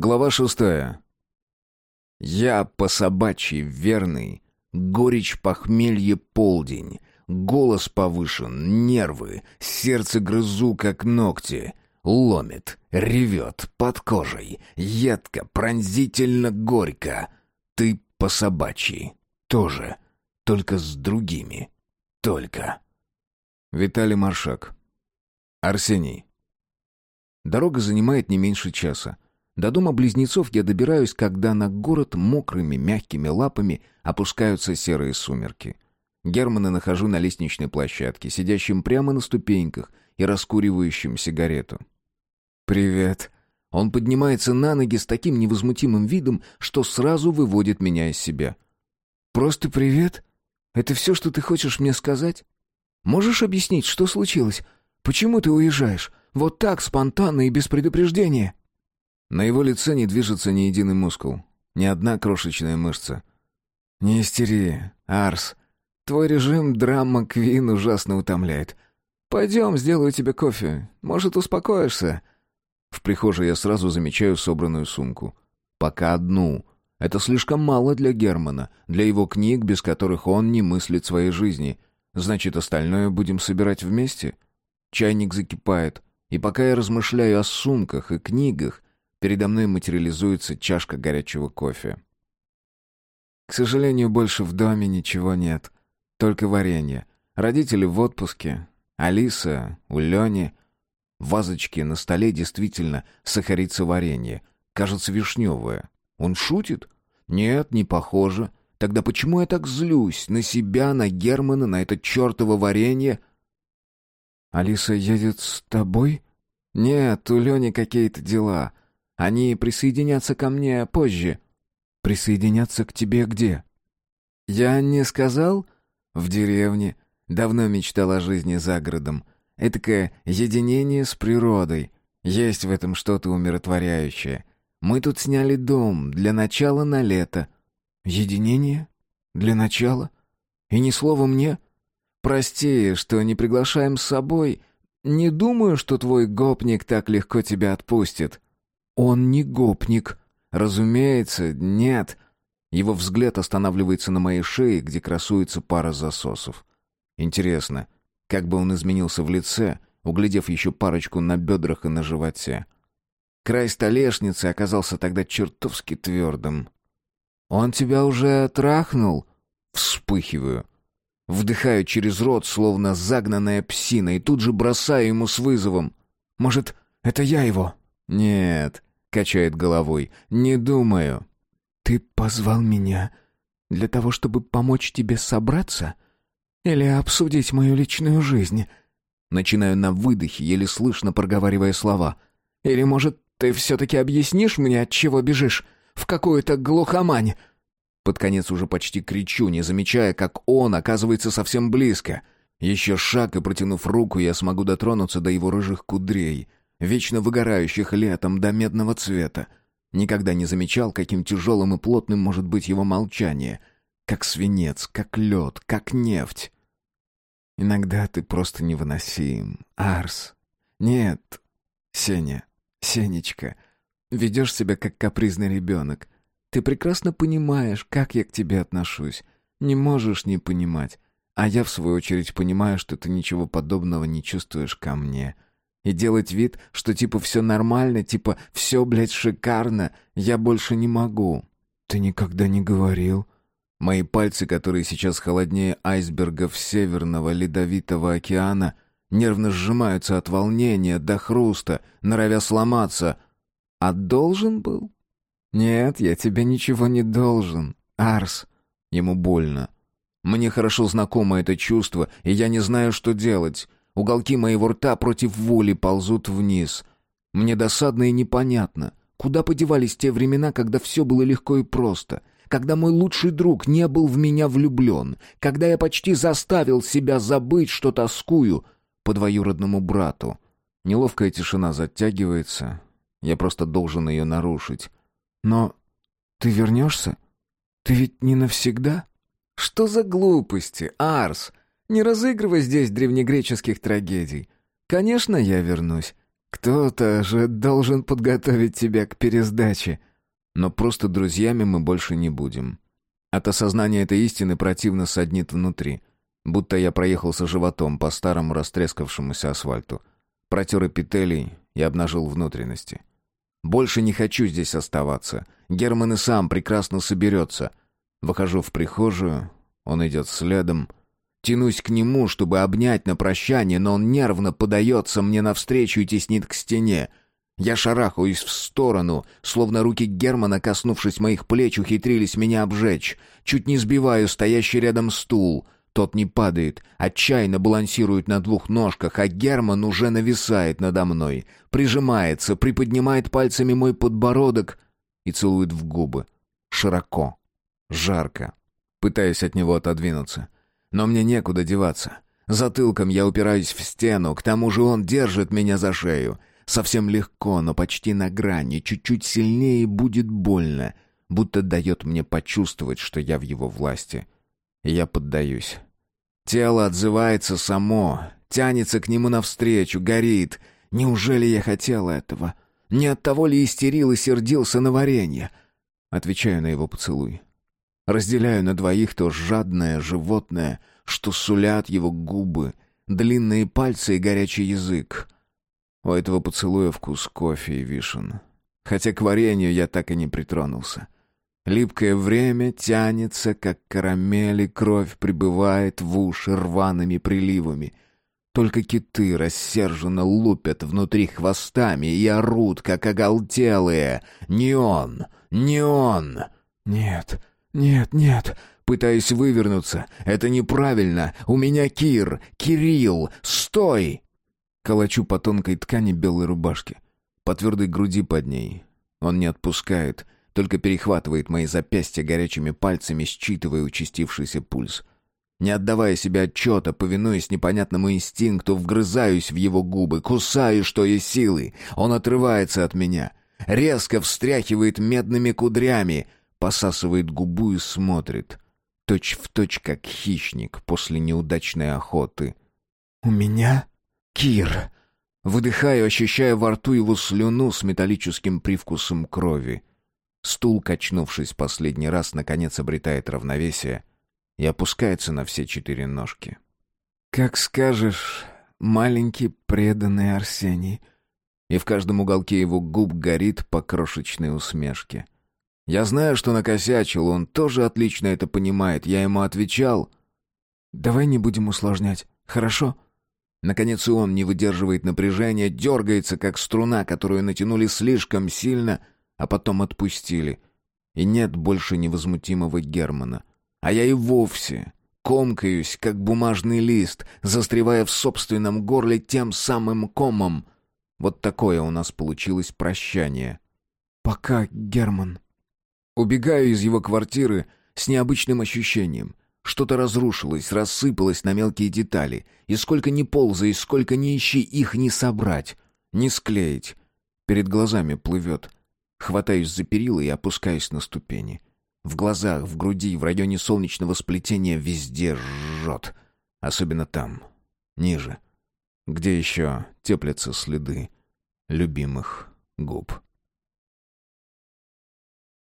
Глава шестая. Я по собачьи верный, горечь похмелье полдень, голос повышен, нервы, сердце грызу, как ногти, ломит, ревет под кожей, едко, пронзительно горько. Ты по собачьи, тоже, только с другими, только. Виталий Маршак. Арсений. Дорога занимает не меньше часа. До дома близнецов я добираюсь, когда на город мокрыми мягкими лапами опускаются серые сумерки. Германа нахожу на лестничной площадке, сидящим прямо на ступеньках и раскуривающим сигарету. «Привет». Он поднимается на ноги с таким невозмутимым видом, что сразу выводит меня из себя. «Просто привет? Это все, что ты хочешь мне сказать? Можешь объяснить, что случилось? Почему ты уезжаешь? Вот так, спонтанно и без предупреждения?» На его лице не движется ни единый мускул, ни одна крошечная мышца. «Не истери, Арс. Твой режим драма Квин ужасно утомляет. Пойдем, сделаю тебе кофе. Может, успокоишься?» В прихожей я сразу замечаю собранную сумку. Пока одну. Это слишком мало для Германа, для его книг, без которых он не мыслит своей жизни. Значит, остальное будем собирать вместе? Чайник закипает. И пока я размышляю о сумках и книгах, Передо мной материализуется чашка горячего кофе. К сожалению, больше в доме ничего нет. Только варенье. Родители в отпуске. Алиса у Лени. В вазочке на столе действительно сахарится варенье. Кажется, вишневое. Он шутит? Нет, не похоже. Тогда почему я так злюсь? На себя, на Германа, на это чертово варенье? Алиса едет с тобой? Нет, у Лени какие-то дела. Они присоединятся ко мне позже. Присоединятся к тебе где? Я не сказал? В деревне. Давно мечтал о жизни за городом. Этакое единение с природой. Есть в этом что-то умиротворяющее. Мы тут сняли дом, для начала на лето. Единение? Для начала? И ни слова мне? Прости, что не приглашаем с собой. Не думаю, что твой гопник так легко тебя отпустит. Он не гопник. Разумеется, нет. Его взгляд останавливается на моей шее, где красуется пара засосов. Интересно, как бы он изменился в лице, углядев еще парочку на бедрах и на животе. Край столешницы оказался тогда чертовски твердым. «Он тебя уже трахнул?» Вспыхиваю. Вдыхаю через рот, словно загнанная псина, и тут же бросаю ему с вызовом. «Может, это я его?» «Нет, качает головой. Не думаю. Ты позвал меня для того, чтобы помочь тебе собраться или обсудить мою личную жизнь? Начинаю на выдохе, еле слышно проговаривая слова. Или, может, ты все-таки объяснишь мне, от чего бежишь? В какую-то глухомань?» Под конец уже почти кричу, не замечая, как он оказывается совсем близко. Еще шаг, и протянув руку, я смогу дотронуться до его рыжих кудрей вечно выгорающих летом до медного цвета. Никогда не замечал, каким тяжелым и плотным может быть его молчание. Как свинец, как лед, как нефть. Иногда ты просто невыносим, Арс. Нет, Сеня, Сенечка, ведешь себя как капризный ребенок. Ты прекрасно понимаешь, как я к тебе отношусь. Не можешь не понимать. А я, в свою очередь, понимаю, что ты ничего подобного не чувствуешь ко мне. — и делать вид, что типа все нормально, типа все, блядь, шикарно, я больше не могу. Ты никогда не говорил. Мои пальцы, которые сейчас холоднее айсбергов Северного Ледовитого океана, нервно сжимаются от волнения до хруста, норовя сломаться. А должен был? Нет, я тебе ничего не должен. Арс. Ему больно. Мне хорошо знакомо это чувство, и я не знаю, что делать. Уголки моего рта против воли ползут вниз. Мне досадно и непонятно. Куда подевались те времена, когда все было легко и просто? Когда мой лучший друг не был в меня влюблен? Когда я почти заставил себя забыть, что тоскую по двоюродному брату? Неловкая тишина затягивается. Я просто должен ее нарушить. Но ты вернешься? Ты ведь не навсегда? Что за глупости, Арс? Не разыгрывай здесь древнегреческих трагедий. Конечно, я вернусь. Кто-то же должен подготовить тебя к пересдаче. Но просто друзьями мы больше не будем. От осознания этой истины противно саднит внутри. Будто я проехался животом по старому растрескавшемуся асфальту. Протер эпителий и обнажил внутренности. Больше не хочу здесь оставаться. Герман и сам прекрасно соберется. Выхожу в прихожую, он идет следом. Тянусь к нему, чтобы обнять на прощание, но он нервно подается мне навстречу и теснит к стене. Я шарахаюсь в сторону, словно руки Германа, коснувшись моих плеч, ухитрились меня обжечь. Чуть не сбиваю стоящий рядом стул. Тот не падает, отчаянно балансирует на двух ножках, а Герман уже нависает надо мной, прижимается, приподнимает пальцами мой подбородок и целует в губы. Широко, жарко, пытаясь от него отодвинуться. Но мне некуда деваться. Затылком я упираюсь в стену, к тому же он держит меня за шею. Совсем легко, но почти на грани, чуть-чуть сильнее будет больно, будто дает мне почувствовать, что я в его власти. Я поддаюсь. Тело отзывается само, тянется к нему навстречу, горит. Неужели я хотел этого? Не от того ли истерил и сердился на варенье? Отвечаю на его поцелуй. Разделяю на двоих то жадное животное, что сулят его губы, длинные пальцы и горячий язык. У этого поцелуя вкус кофе и вишен. Хотя к варенью я так и не притронулся. Липкое время тянется, как карамель, и кровь прибывает в уши рваными приливами. Только киты рассерженно лупят внутри хвостами и орут, как оголтелые. «Не он! Не он!» «Нет, нет, нет!» Пытаясь вывернуться. «Это неправильно! У меня Кир! Кирилл! Стой!» Калачу по тонкой ткани белой рубашки. По твердой груди под ней. Он не отпускает, только перехватывает мои запястья горячими пальцами, считывая участившийся пульс. Не отдавая себе отчета, повинуясь непонятному инстинкту, вгрызаюсь в его губы, кусаю, что есть силы. Он отрывается от меня. Резко встряхивает медными кудрями, посасывает губу и смотрит. Точь в точь, как хищник после неудачной охоты. «У меня?» Кир. Выдыхаю, ощущая во рту его слюну с металлическим привкусом крови. Стул, качнувшись последний раз, наконец обретает равновесие и опускается на все четыре ножки. «Как скажешь, маленький преданный Арсений». И в каждом уголке его губ горит по крошечной усмешке. Я знаю, что накосячил, он тоже отлично это понимает. Я ему отвечал. «Давай не будем усложнять, хорошо?» Наконец и он не выдерживает напряжения, дергается, как струна, которую натянули слишком сильно, а потом отпустили. И нет больше невозмутимого Германа. А я и вовсе комкаюсь, как бумажный лист, застревая в собственном горле тем самым комом. Вот такое у нас получилось прощание. «Пока, Герман». Убегаю из его квартиры с необычным ощущением — что-то разрушилось, рассыпалось на мелкие детали. И сколько ни ползай, сколько ни ищи, их не собрать, не склеить. Перед глазами плывет. Хватаюсь за перила и опускаюсь на ступени. В глазах, в груди, в районе солнечного сплетения везде жжет. Особенно там, ниже, где еще теплятся следы любимых губ.